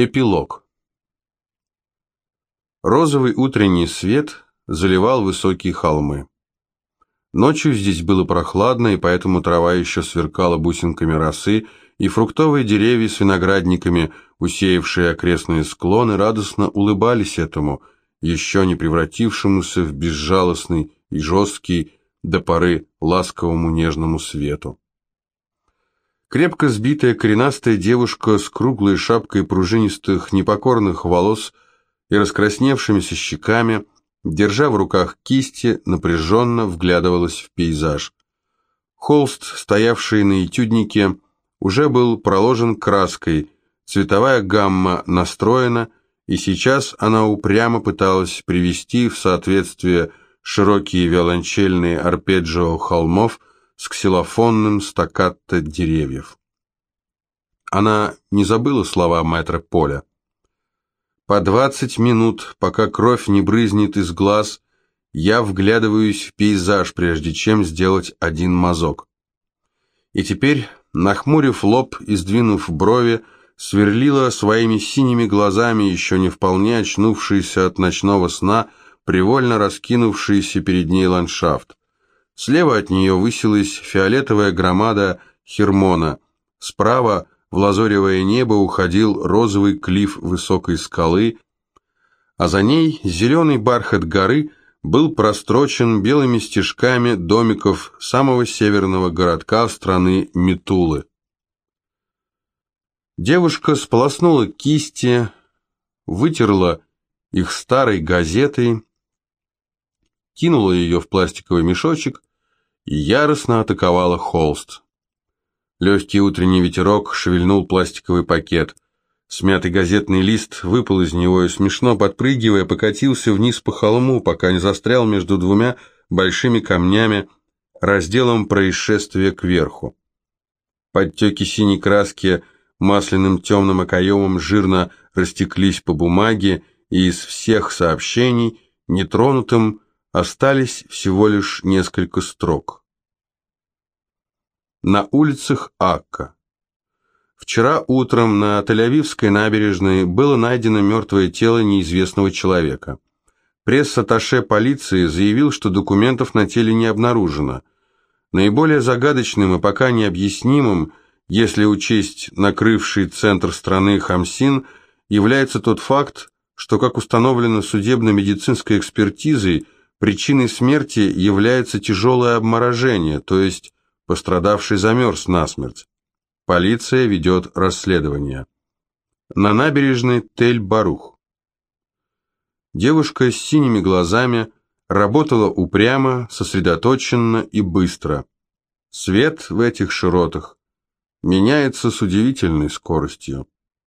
Эпилог. Розовый утренний свет заливал высокие холмы. Ночью здесь было прохладно, и поэтому трава еще сверкала бусинками росы, и фруктовые деревья с виноградниками, усеявшие окрестные склоны, радостно улыбались этому, еще не превратившемуся в безжалостный и жесткий до поры ласковому нежному свету. Крепко сбитая коренастая девушка с круглой шапкой пружинистых непокорных волос и раскрасневшимися щеками, держа в руках кисти, напряженно вглядывалась в пейзаж. Холст, стоявший на этюднике, уже был проложен краской, цветовая гамма настроена, и сейчас она упрямо пыталась привести в соответствие широкие виолончельные арпеджио холмов с ксилофонным стаккато деревьев. Она не забыла слова мэтра Поля. По двадцать минут, пока кровь не брызнет из глаз, я вглядываюсь в пейзаж, прежде чем сделать один мазок. И теперь, нахмурив лоб и сдвинув брови, сверлила своими синими глазами еще не вполне очнувшийся от ночного сна, привольно раскинувшийся перед ней ландшафт. Слева от нее высилась фиолетовая громада Хермона. Справа в лазоревое небо уходил розовый клиф высокой скалы, а за ней зеленый бархат горы был прострочен белыми стежками домиков самого северного городка страны Митулы. Девушка сполоснула кисти, вытерла их старой газетой, кинула ее в пластиковый мешочек и яростно атаковала холст. Легкий утренний ветерок шевельнул пластиковый пакет. Смятый газетный лист выпал из него и, смешно подпрыгивая, покатился вниз по холму, пока не застрял между двумя большими камнями, разделом происшествия кверху. Подтеки синей краски масляным темным окоемом жирно растеклись по бумаге, и из всех сообщений нетронутым остались всего лишь несколько строк. На улицах Акка. Вчера утром на Тель-Авивской набережной было найдено мертвое тело неизвестного человека. Пресс-атташе полиции заявил, что документов на теле не обнаружено. Наиболее загадочным и пока необъяснимым, если учесть накрывший центр страны Хамсин, является тот факт, что, как установлено судебно-медицинской экспертизой, Причиной смерти является тяжелое обморожение, то есть пострадавший замерз насмерть. Полиция ведет расследование. На набережной Тель-Барух. Девушка с синими глазами работала упрямо, сосредоточенно и быстро. Свет в этих широтах меняется с удивительной скоростью.